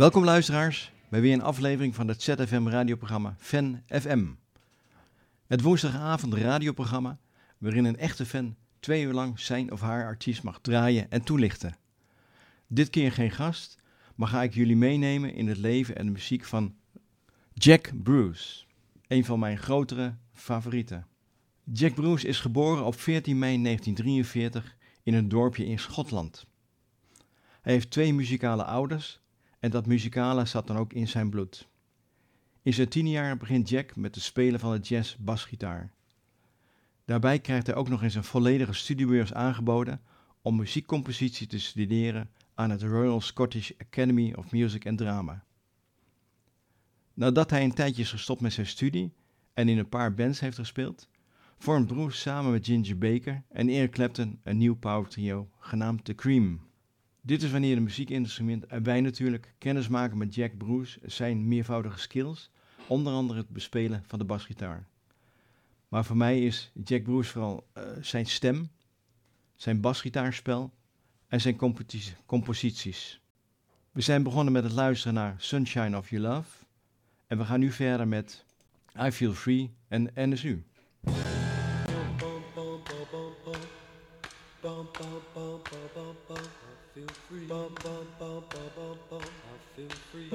Welkom luisteraars bij weer een aflevering van het ZFM radioprogramma Fan FM. Het woensdagavond radioprogramma waarin een echte fan twee uur lang zijn of haar artiest mag draaien en toelichten. Dit keer geen gast, maar ga ik jullie meenemen in het leven en de muziek van Jack Bruce, een van mijn grotere favorieten. Jack Bruce is geboren op 14 mei 1943 in een dorpje in Schotland. Hij heeft twee muzikale ouders en dat muzikale zat dan ook in zijn bloed. In zijn tien jaar begint Jack met het spelen van de jazz basgitaar. Daarbij krijgt hij ook nog eens een volledige studiebeurs aangeboden om muziekcompositie te studeren aan het Royal Scottish Academy of Music and Drama. Nadat hij een tijdje is gestopt met zijn studie en in een paar bands heeft gespeeld, vormt Bruce samen met Ginger Baker en Eric Clapton een nieuw power trio genaamd The Cream. Dit is wanneer de muziekinstrument en wij natuurlijk kennis maken met Jack Bruce zijn meervoudige skills, onder andere het bespelen van de basgitaar. Maar voor mij is Jack Bruce vooral uh, zijn stem, zijn basgitaarspel en zijn composities. We zijn begonnen met het luisteren naar Sunshine of Your Love en we gaan nu verder met I Feel Free en NSU. Feel free. Bum, bum, bum, bum, bum, bum. I feel free.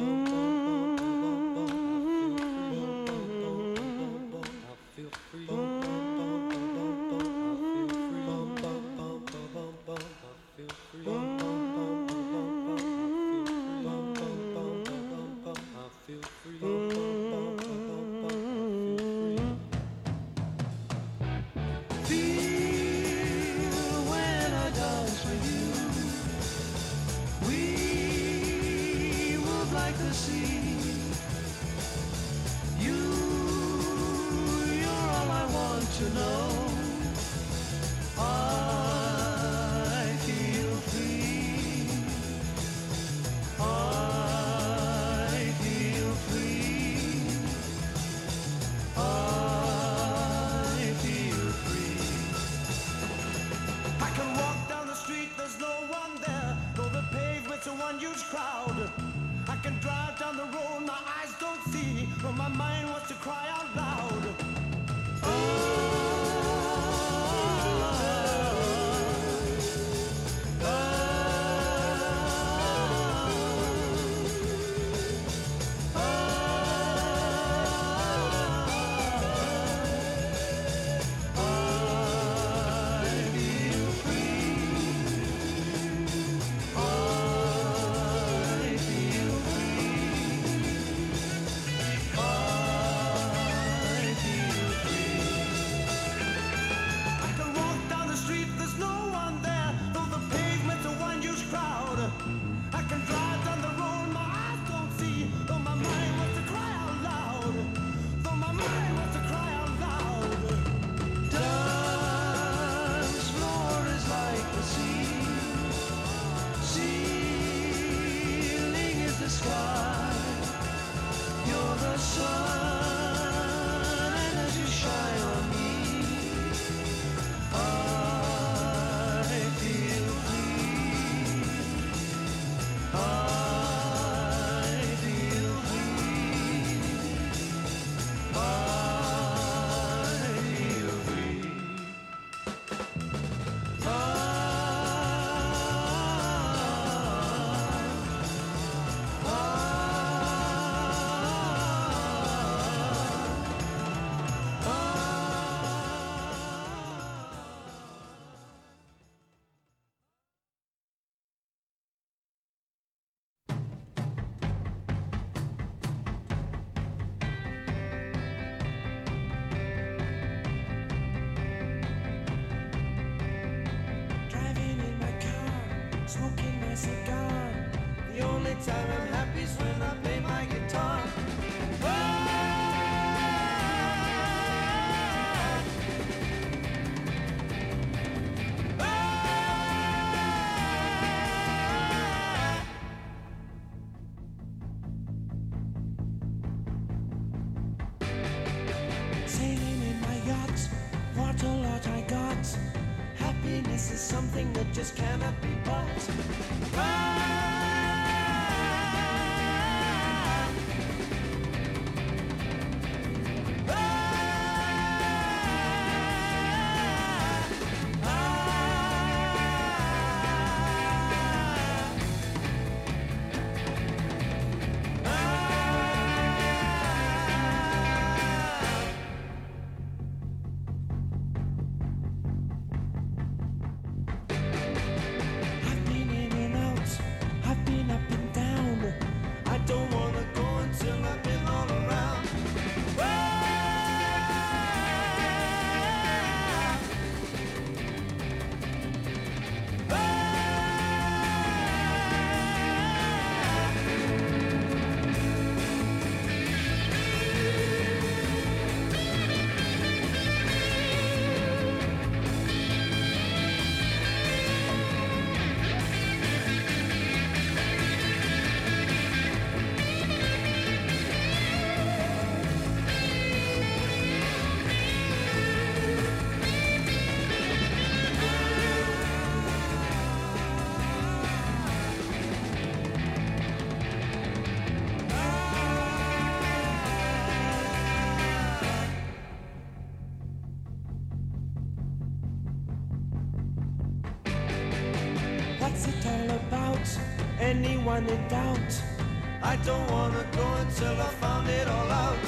Until I found it all out.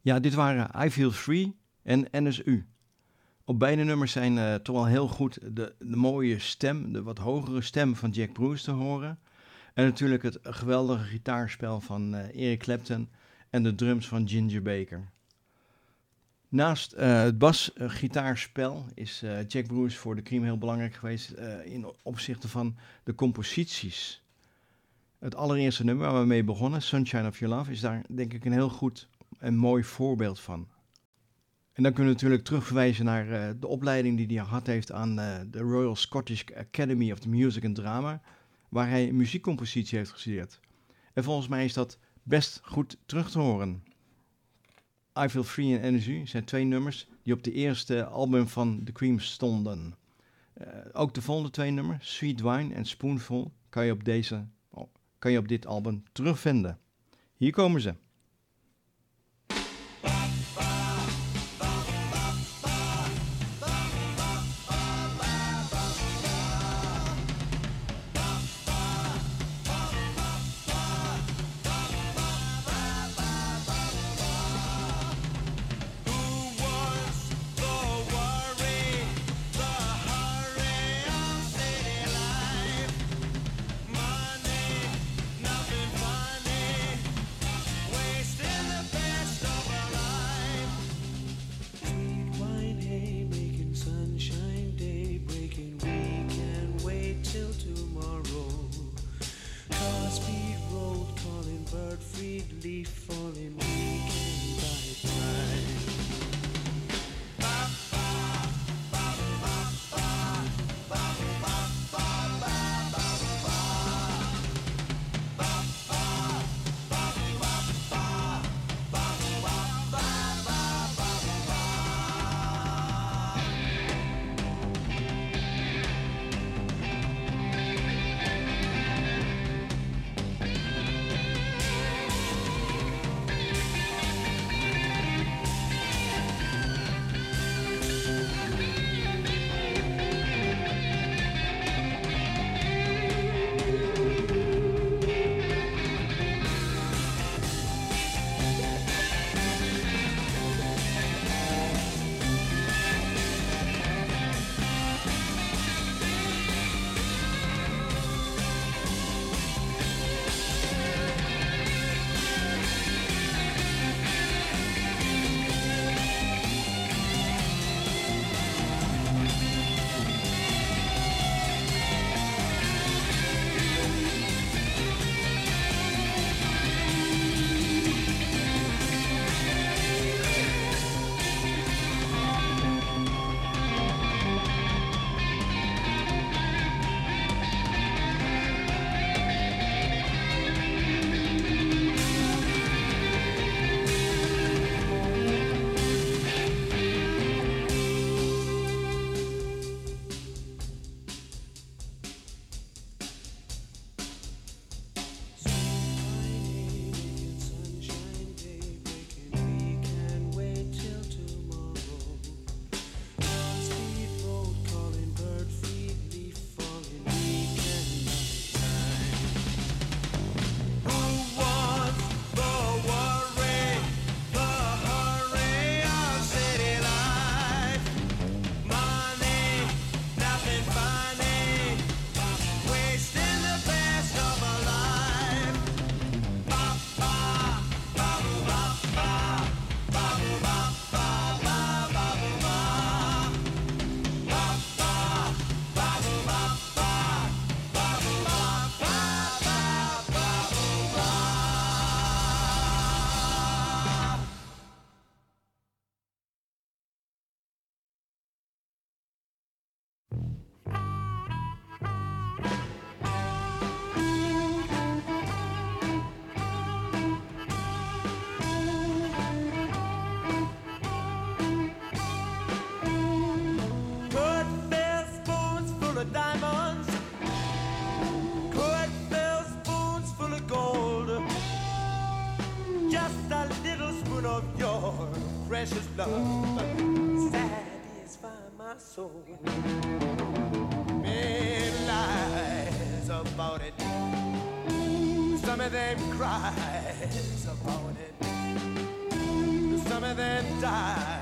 Ja, dit waren I Feel Free en NSU. Op beide nummers zijn uh, toch wel heel goed de, de, mooie stem, de wat hogere stem van Jack Bruce te horen. En natuurlijk het geweldige gitaarspel van uh, Eric Clapton en de drums van Ginger Baker. Naast uh, het basgitaarspel is Jack Bruce voor de Cream heel belangrijk geweest in opzichte van de composities. Het allereerste nummer waar we mee begonnen, Sunshine of Your Love, is daar denk ik een heel goed een mooi voorbeeld van. En dan kunnen we natuurlijk terugverwijzen naar uh, de opleiding die hij gehad heeft aan uh, de Royal Scottish Academy of Music and Drama, waar hij muziekcompositie heeft gestudeerd. En volgens mij is dat best goed terug te horen. I Feel Free en Energy zijn twee nummers die op de eerste album van The Cream stonden. Uh, ook de volgende twee nummers, Sweet Wine en Spoonful, kan je op, deze, oh, kan je op dit album terugvinden. Hier komen ze. soul. Many lies about it. Some of them cries about it. Some of them die.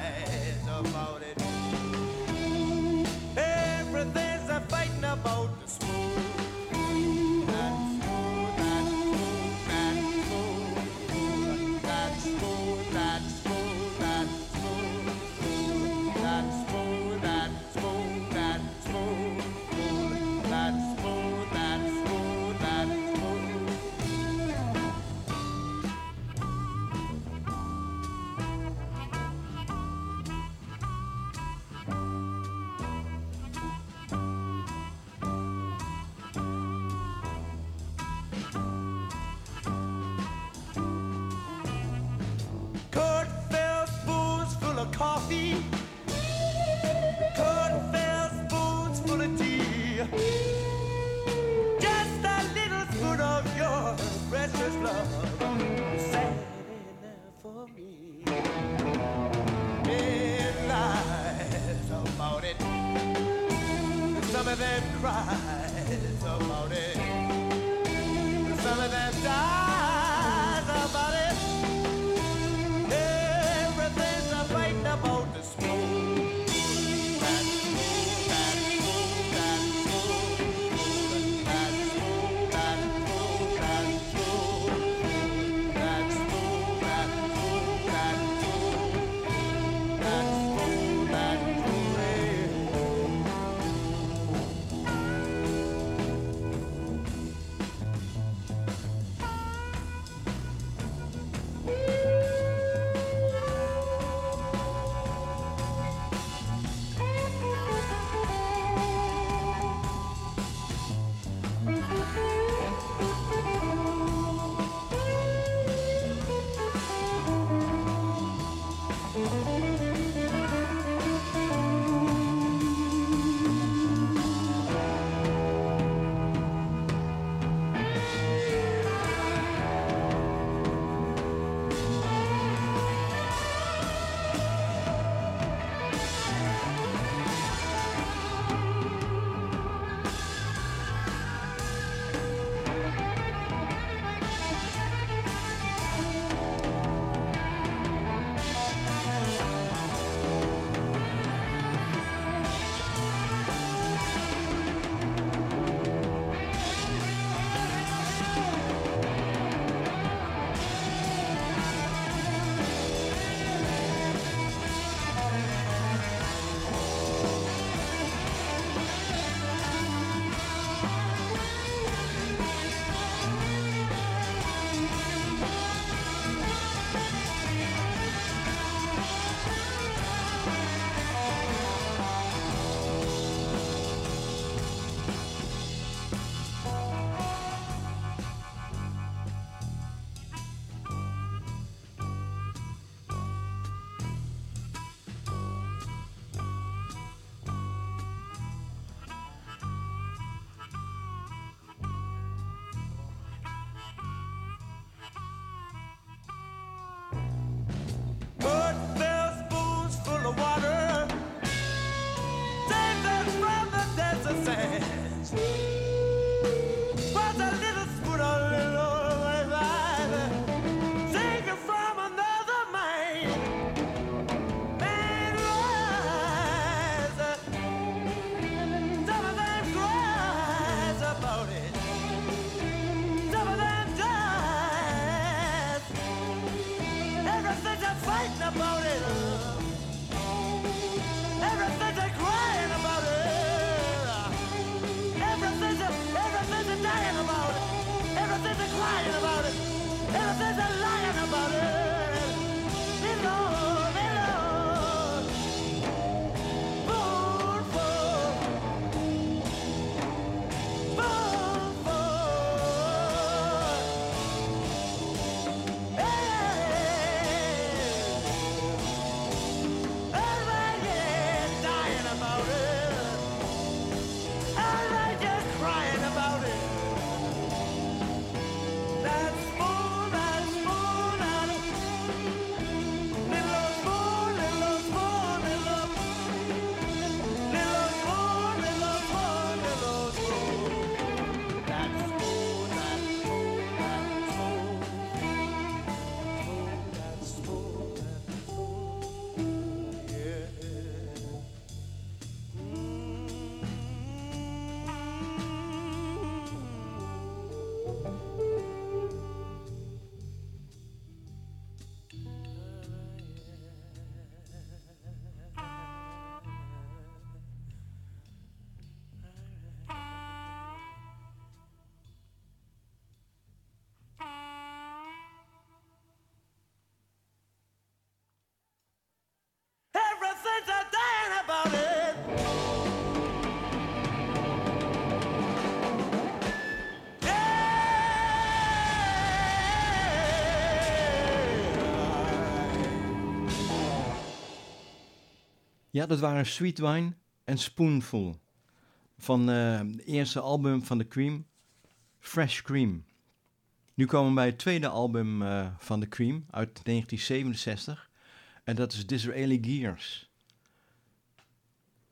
Ja, dat waren Sweet Wine en Spoonful. Van eh, het eerste album van The Cream, Fresh Cream. Nu komen we bij het tweede album eh, van The Cream uit 1967. En dat is Disraeli Gears.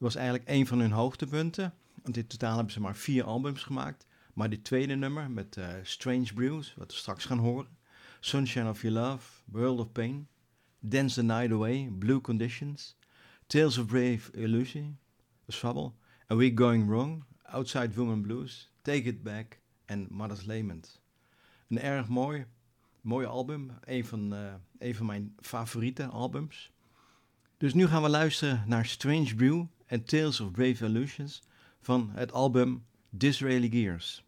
Was eigenlijk een van hun hoogtepunten. Want in totaal hebben ze maar vier albums gemaakt. Maar dit tweede nummer met eh, Strange Brews, wat we straks gaan horen. Sunshine of Your Love, World of Pain. Dance the Night Away, Blue Conditions. Tales of Brave Illusion, dat is Fable. A Week Going Wrong, Outside Woman Blues, Take It Back en Mother's Lament. Een erg mooi, mooi album, een van, eh, een van mijn favoriete albums. Dus nu gaan we luisteren naar Strange Brew en Tales of Brave Illusions van het album Disraeli Gears.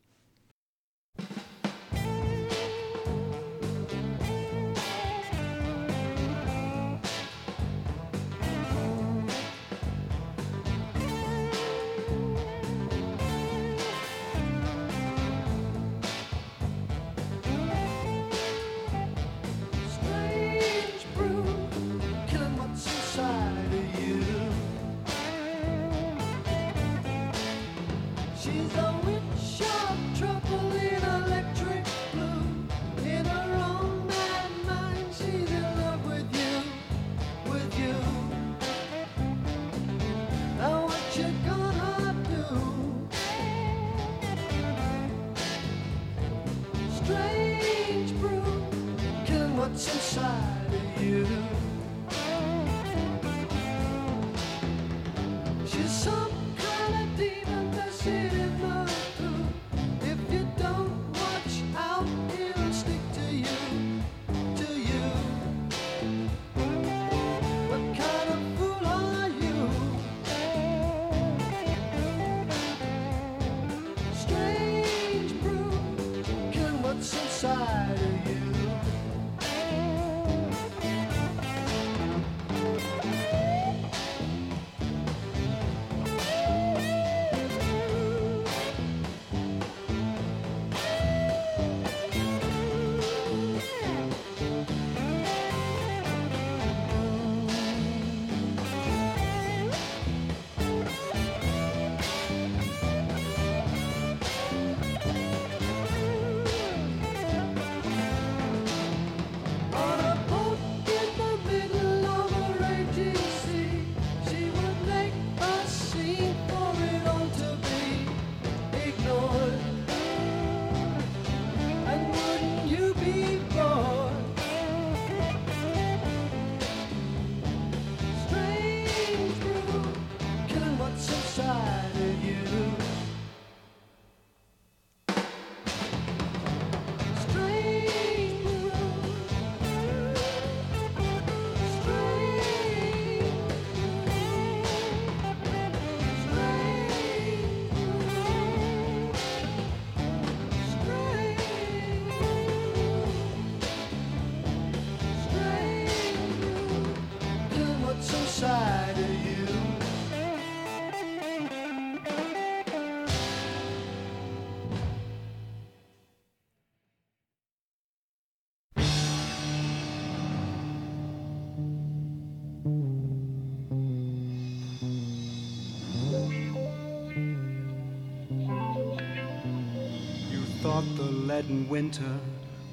Leaden winter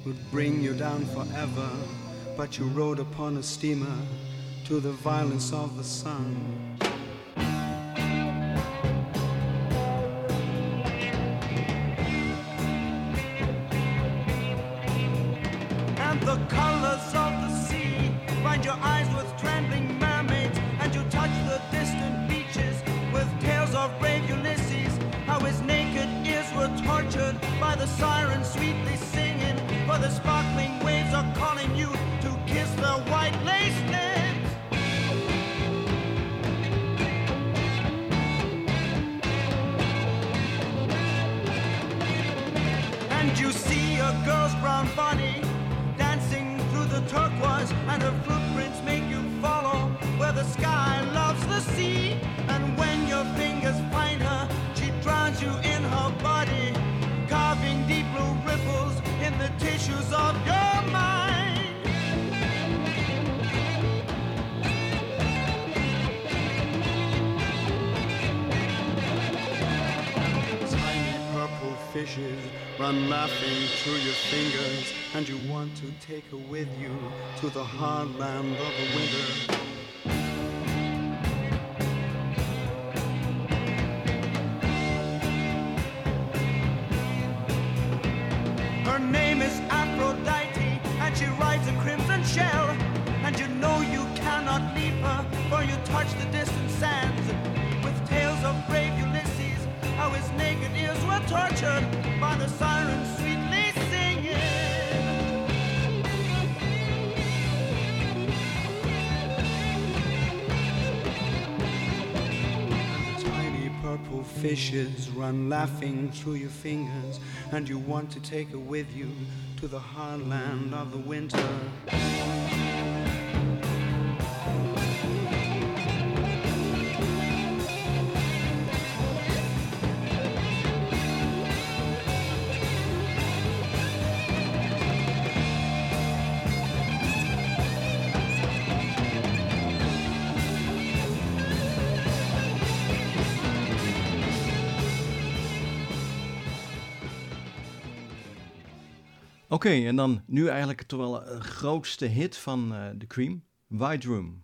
would bring you down forever, but you rode upon a steamer to the violence of the sun. Brown body dancing through the turquoise, and her footprints make you follow where the sky loves the sea. And when your fingers find her, she drowns you in her body, carving deep blue ripples in the tissues of your mind. Tiny purple fishes run laughing through your fingers, and you want to take her with you to the hard land of the winter. Her name is Aphrodite, and she rides a crimson shell. And you know you cannot leave her, for you touch the distant sands. With tales of brave Ulysses, how his naked ears were tortured by the sirens sweetly singing. Tiny purple fishes run laughing through your fingers, and you want to take her with you to the hard land of the winter. Oké, en dan nu eigenlijk toch wel een grootste hit van eh The Cream, White Room.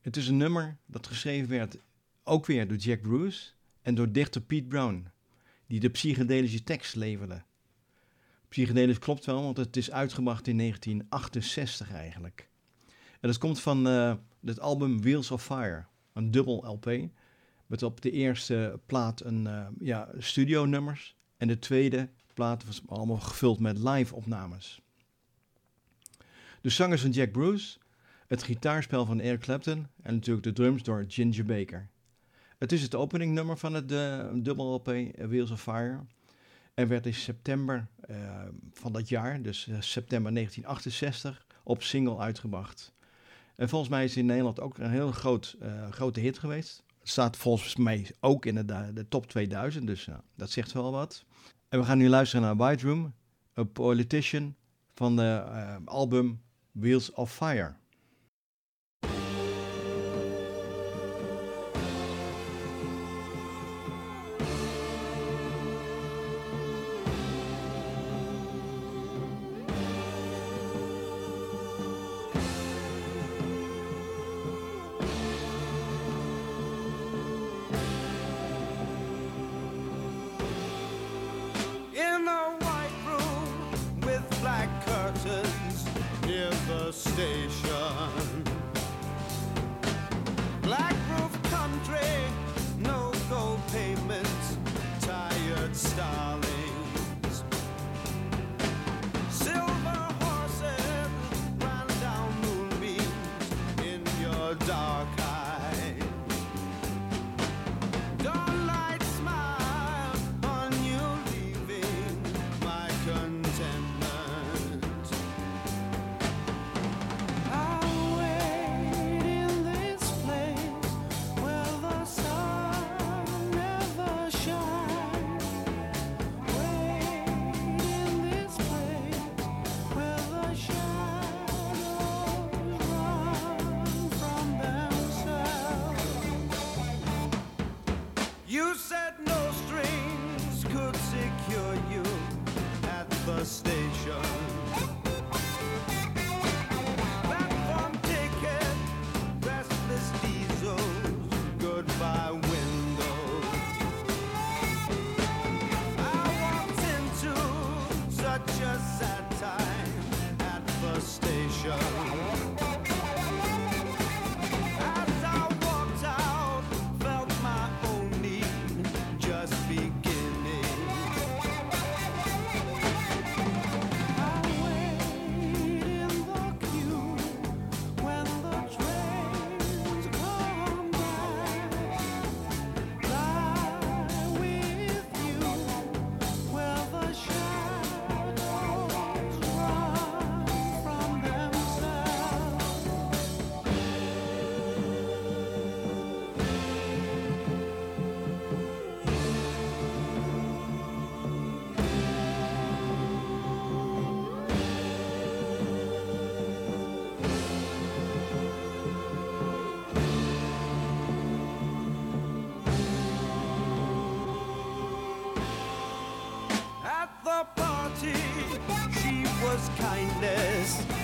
Het is een nummer dat geschreven werd ook weer door Jack Bruce en door dichter Pete Brown, die de psychedelische tekst leverde. Psychedelisch klopt wel, want het is uitgebracht in 1968 eigenlijk. En dat komt van eh, het album Wheels of Fire, een dubbel LP. Met op de eerste plaat een eh, ja, studio nummers en de tweede plaat was allemaal gevuld met live opnames. De zangers van Jack Bruce, het gitaarspel van Eric Clapton en natuurlijk de drums door Ginger Baker. Het is het openingnummer van het eh, dubbel LP eh, Wheels of Fire en werd in september eh, van dat jaar, dus september 1968, op single uitgebracht. En volgens mij is het in Nederland ook een heel groot, grote hit geweest. Het staat volgens mij ook in de, de top 2000, dus ja, dat zegt wel wat. En we gaan nu luisteren naar White Room, A Politician, van de eh, album Wheels of Fire. Dark She was kindness.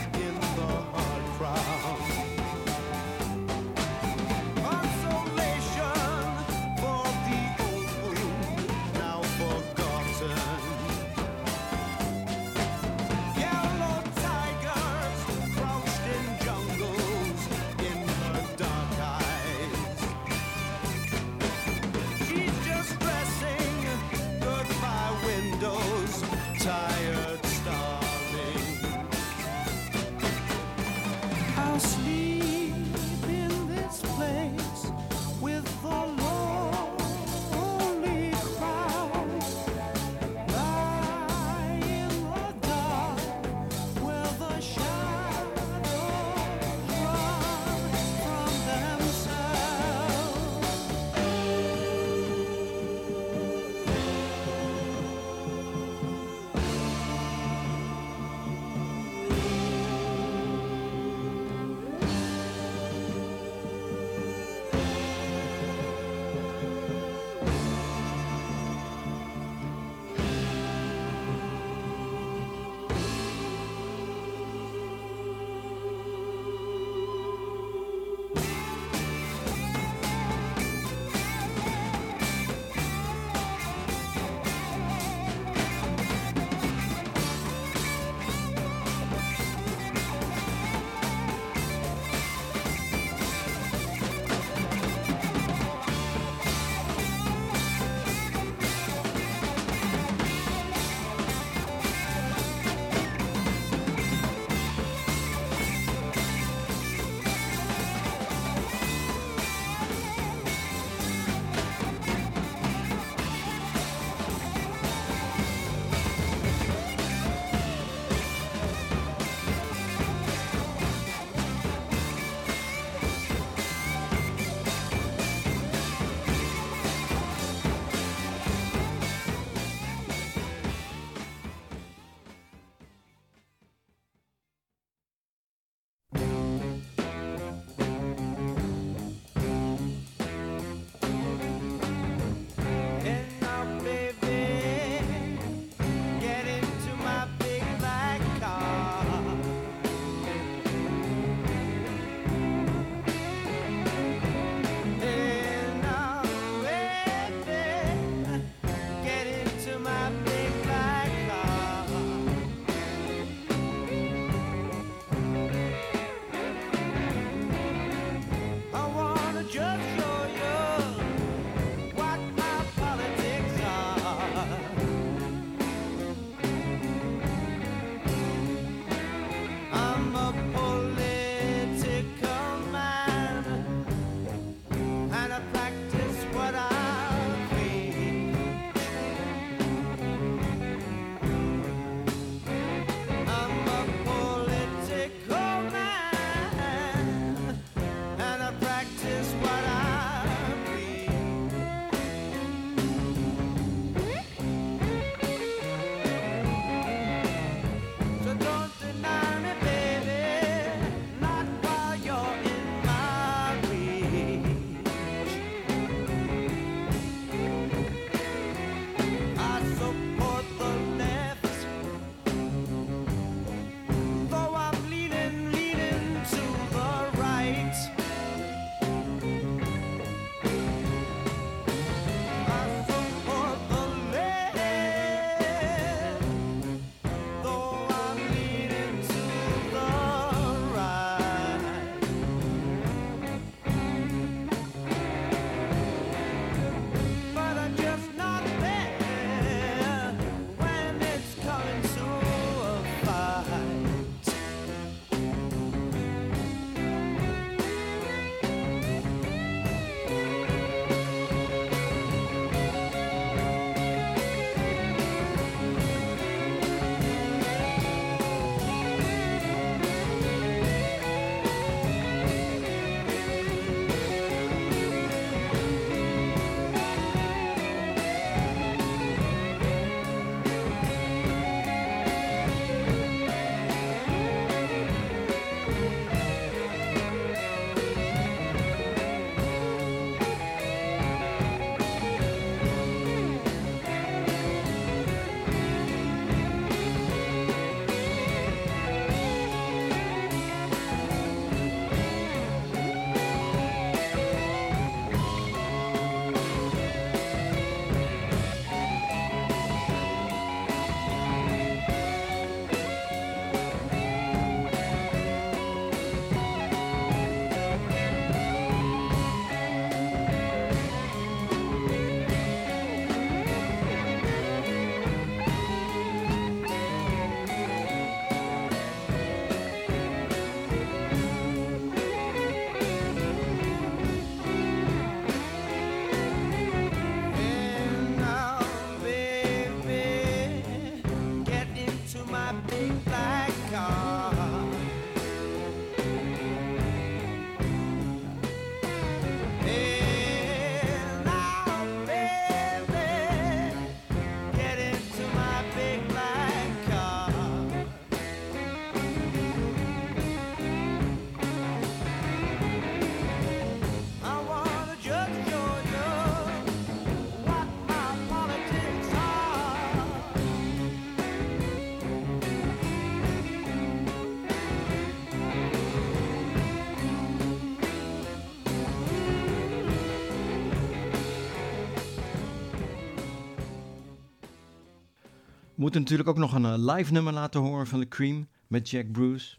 moeten natuurlijk ook nog een eh, live nummer laten horen van The Cream met Jack Bruce.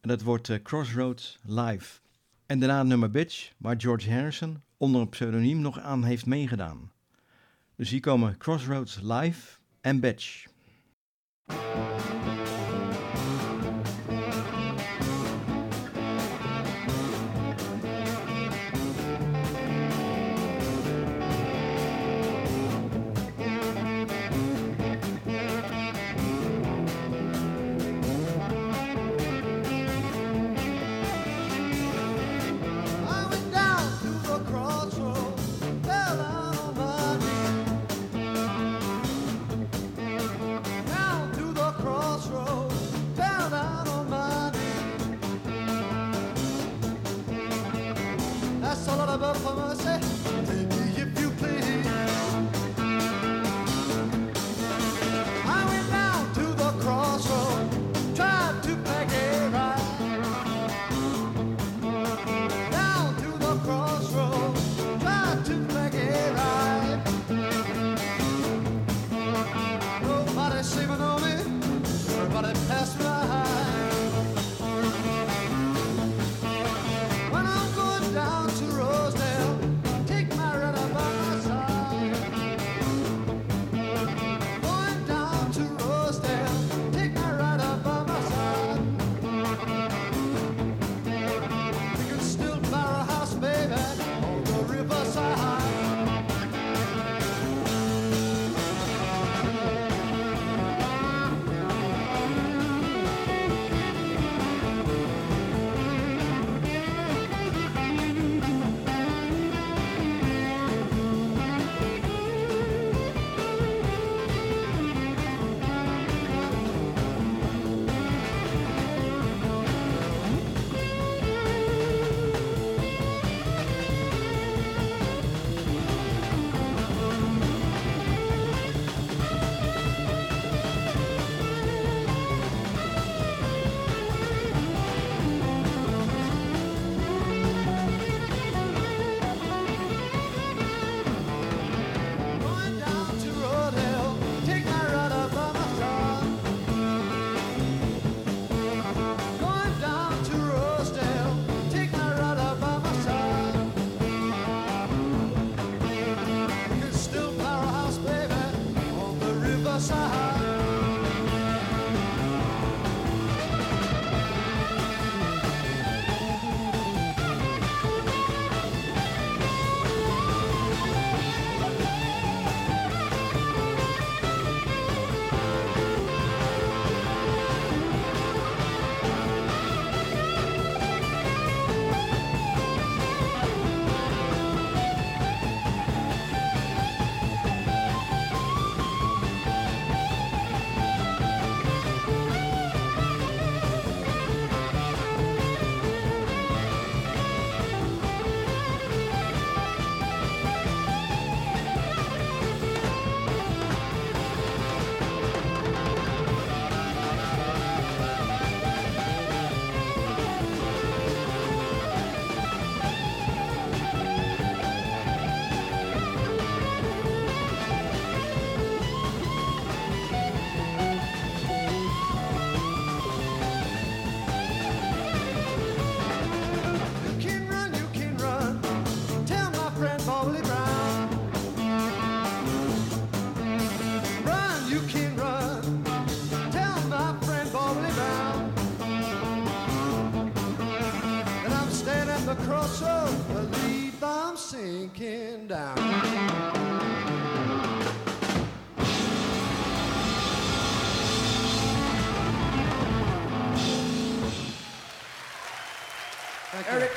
En dat wordt eh, Crossroads Live. En daarna het nummer Bitch, waar George Harrison onder een pseudoniem nog aan heeft meegedaan. Dus hier komen Crossroads Live en Bitch.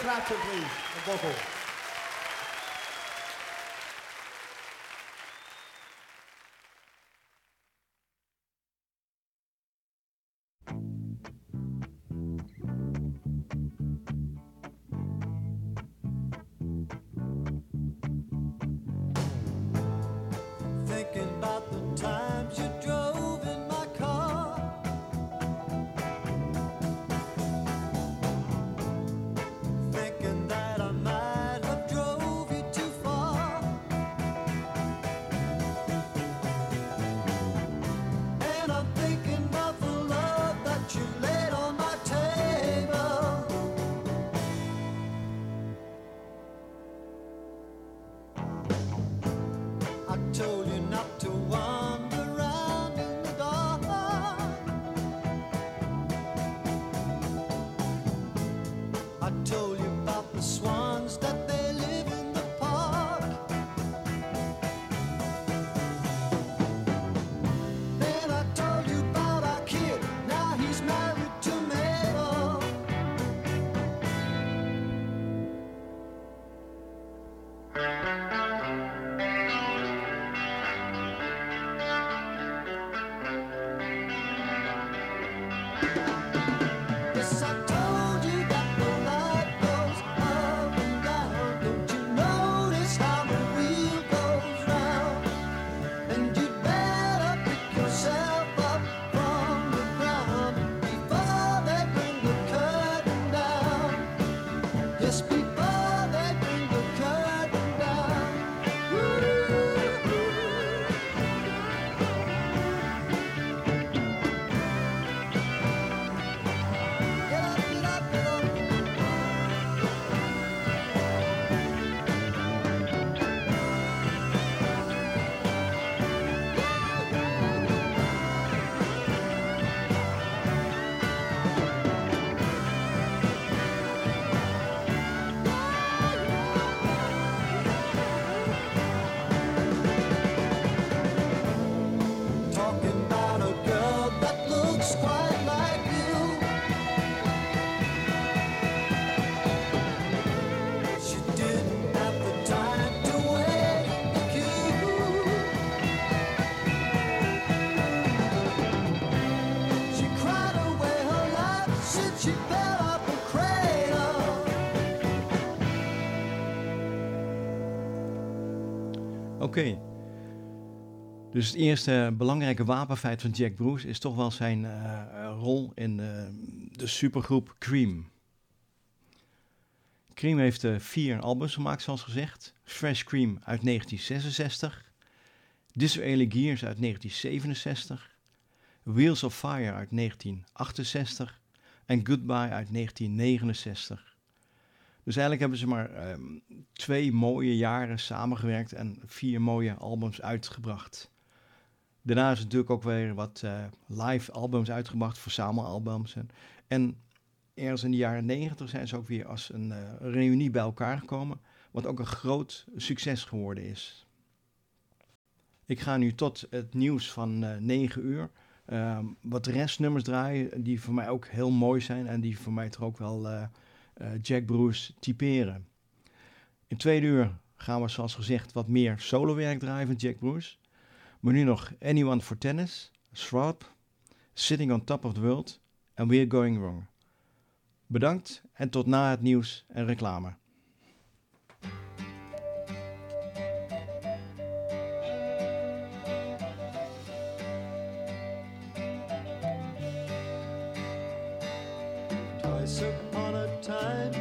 clap please. And vocal. Dus het eerste belangrijke wapenfeit van Jack Bruce is toch wel zijn eh, rol in eh, de supergroep Cream. Cream heeft eh, vier albums gemaakt, zoals gezegd. Fresh Cream uit 1966. Disraeli Gears uit 1967. Wheels of Fire uit 1968. En Goodbye uit 1969. Dus eigenlijk hebben ze maar ehm, twee mooie jaren samengewerkt en vier mooie albums uitgebracht. Daarna is natuurlijk ook weer wat eh, live albums uitgebracht, verzamelalbums. En, en ergens in de jaren negentig zijn ze ook weer als een eh, reunie bij elkaar gekomen, wat ook een groot succes geworden is. Ik ga nu tot het nieuws van eh 9 uur ehm, wat restnummers draaien die voor mij ook heel mooi zijn en die voor mij toch ook wel Jack Bruce typeren. In tweede uur gaan we zoals gezegd wat meer solowerk draaien van Jack Bruce. Maar nu nog Anyone for Tennis, Shrub, Sitting on Top of the World en We're Going Wrong. Bedankt en tot na het nieuws en reclame. Time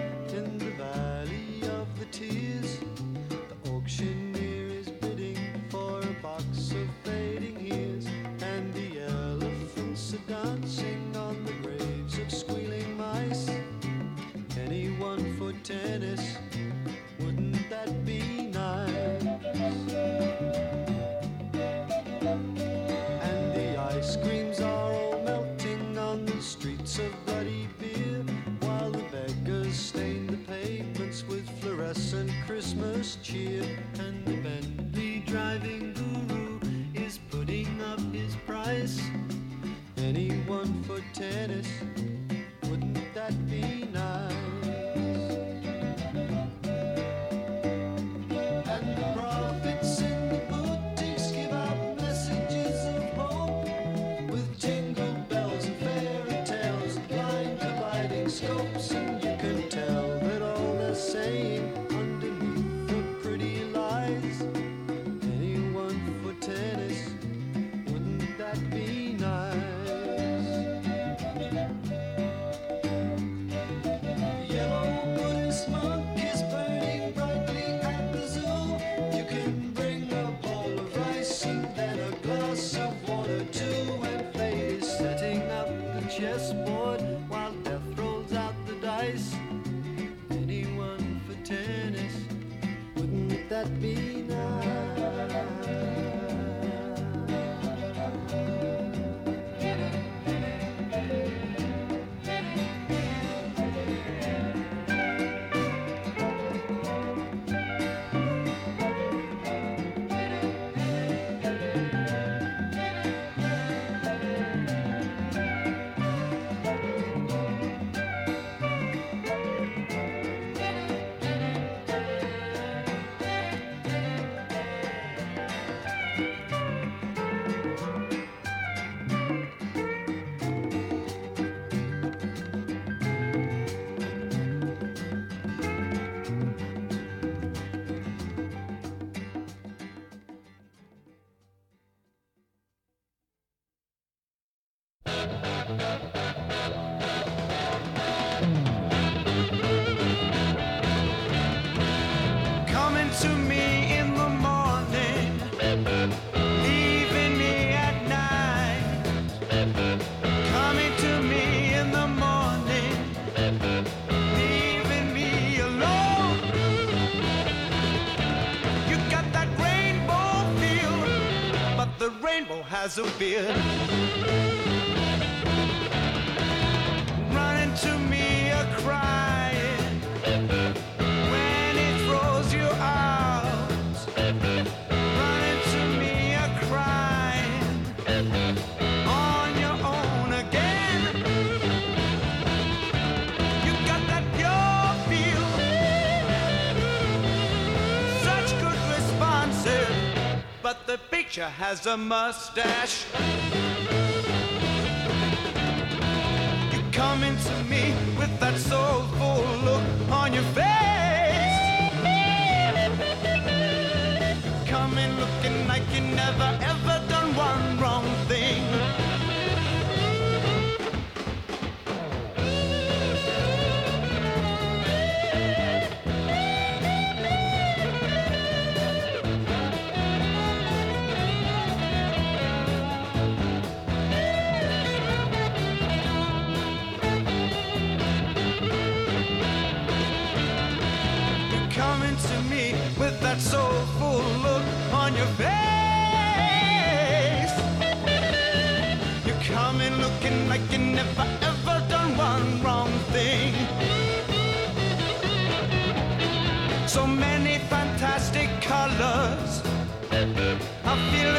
mais. But has a mustache. You come into me with that soulful look on your face. You come in looking like you never ever done one your face. You're coming looking like you never ever done one wrong thing. So many fantastic colors. I feel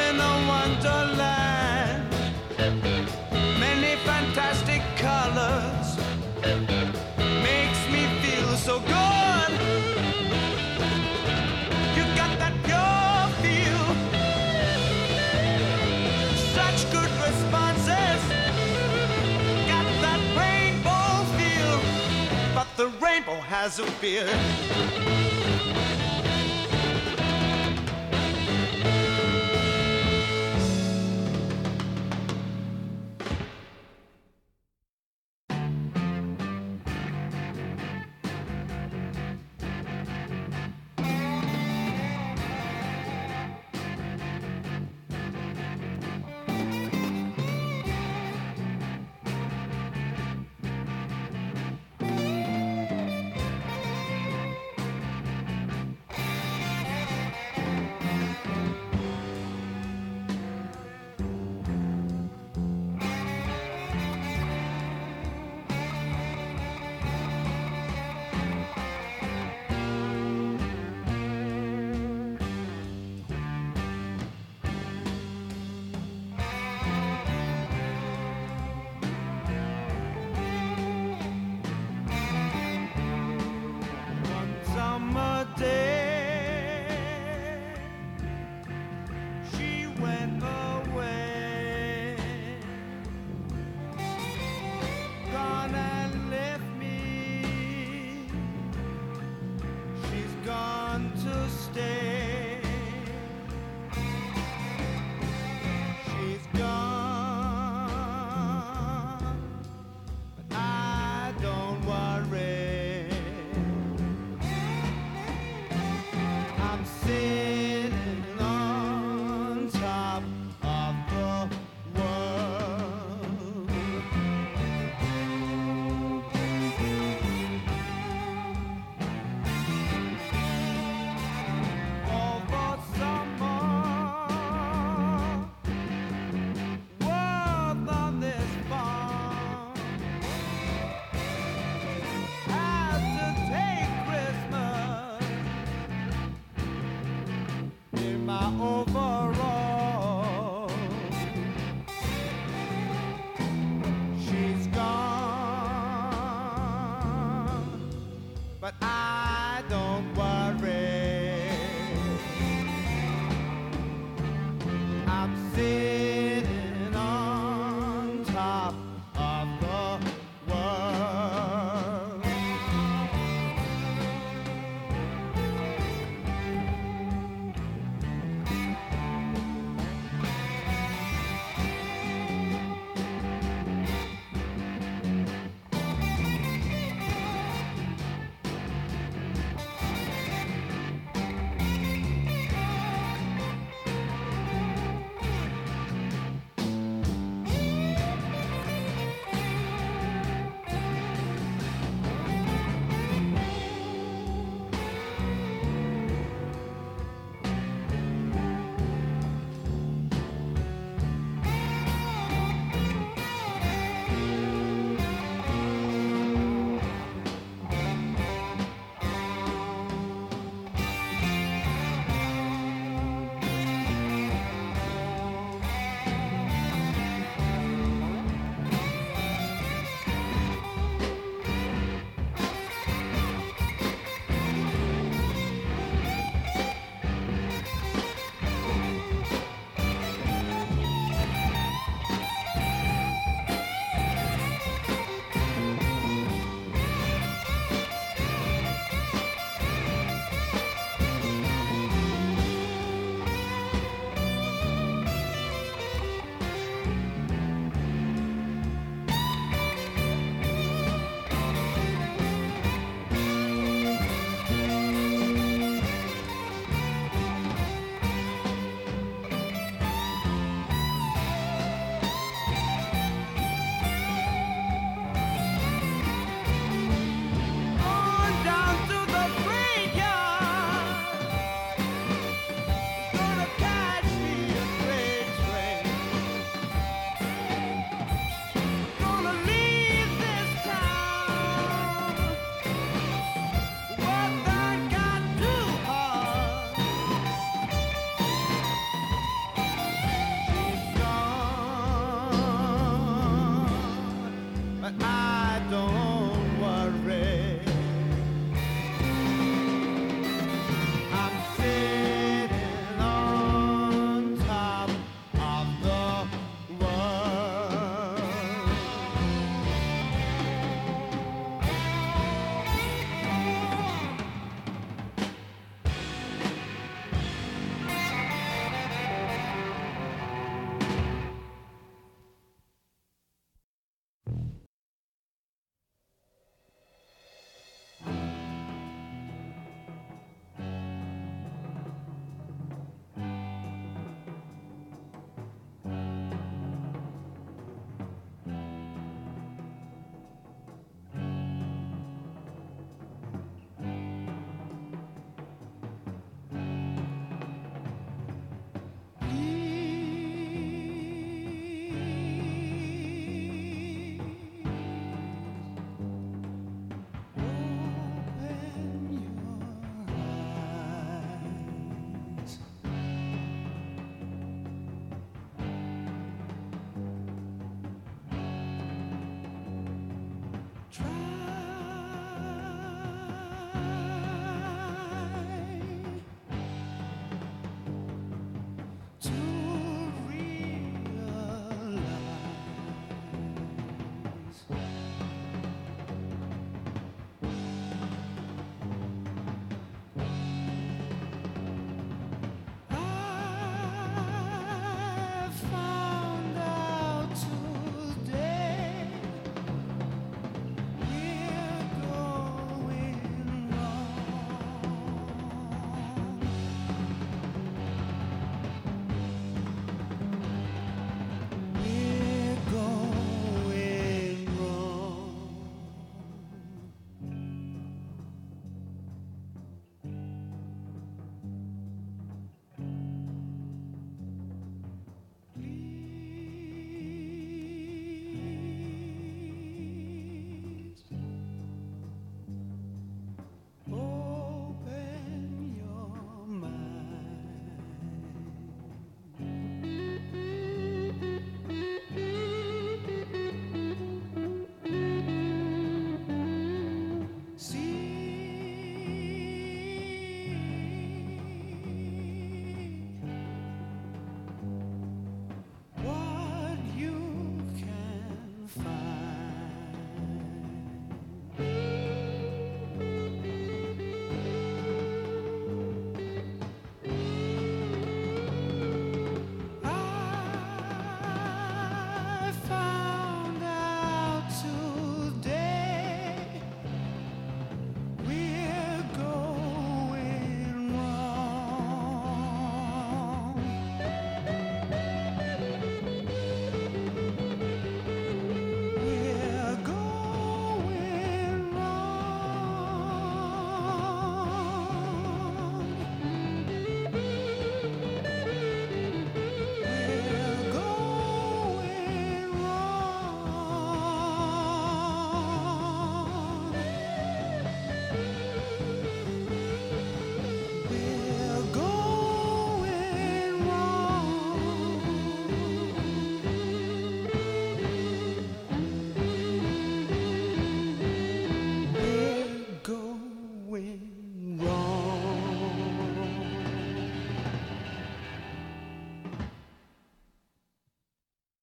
azul beer.